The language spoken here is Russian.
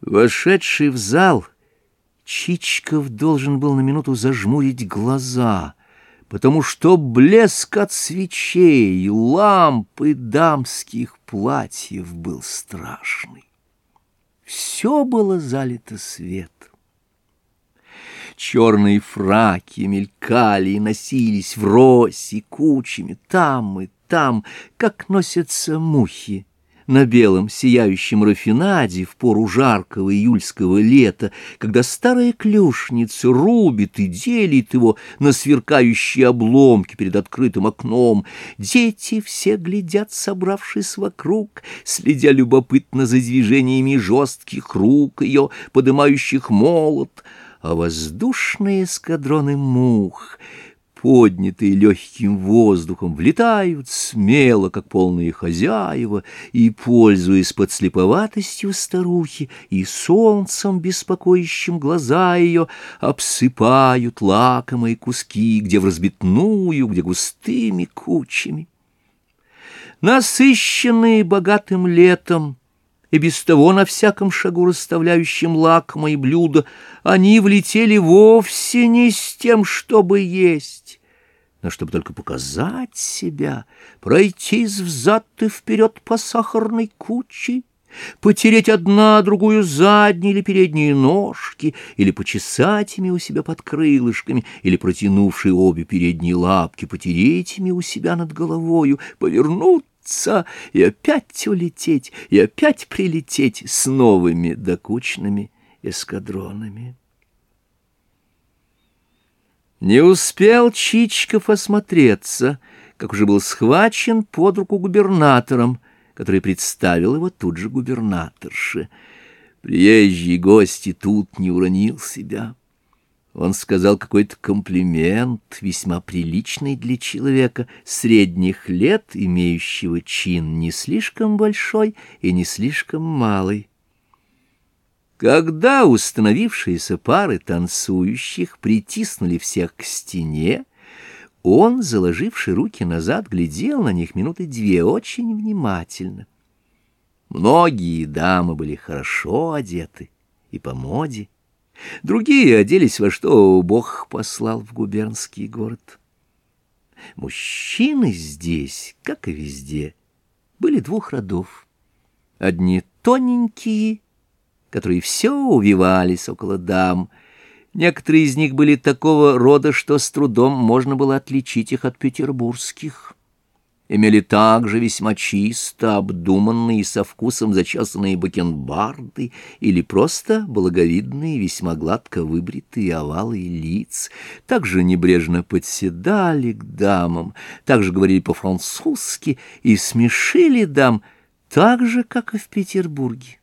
Вошедший в зал, Чичков должен был на минуту зажмурить глаза, потому что блеск от свечей, ламп и дамских платьев был страшный. Все было залито светом. Черные фраки мелькали и носились в росе кучами там и там, как носятся мухи на белом сияющем рафинаде в пору жаркого июльского лета, когда старая клюшница рубит и делит его на сверкающие обломки перед открытым окном. Дети все глядят, собравшись вокруг, следя любопытно за движениями жестких рук ее, подымающих молот, а воздушные эскадроны мух — поднятые легким воздухом, влетают смело, как полные хозяева, и, пользуясь подслеповатостью старухи и солнцем, беспокоящим глаза ее, обсыпают лакомые куски, где в разбитную, где густыми кучами. Насыщенные богатым летом, и без того на всяком шагу расставляющим лакомые блюда, они влетели вовсе не с тем, чтобы есть, но чтобы только показать себя, пройтись взад и вперед по сахарной куче, потереть одна другую задние или передние ножки, или почесать ими у себя под крылышками, или, протянувшие обе передние лапки, потереть ими у себя над головою, повернуть вернуться и опять улететь, и опять прилететь с новыми докучными эскадронами. Не успел Чичков осмотреться, как уже был схвачен под руку губернатором, который представил его тут же губернаторше. Приезжий гость и тут не уронил себя. Он сказал какой-то комплимент, весьма приличный для человека средних лет, имеющего чин не слишком большой и не слишком малый. Когда установившиеся пары танцующих притиснули всех к стене, он, заложивший руки назад, глядел на них минуты две очень внимательно. Многие дамы были хорошо одеты и по моде, Другие оделись во что Бог послал в губернский город. Мужчины здесь, как и везде, были двух родов. Одни тоненькие, которые все увивались около дам. Некоторые из них были такого рода, что с трудом можно было отличить их от петербургских имели также весьма чисто обдуманные и со вкусом зачесанные бакенбарды или просто благовидные, весьма гладко выбритые овалы лиц, также небрежно подседали к дамам, также говорили по-французски и смешили дам так же, как и в Петербурге.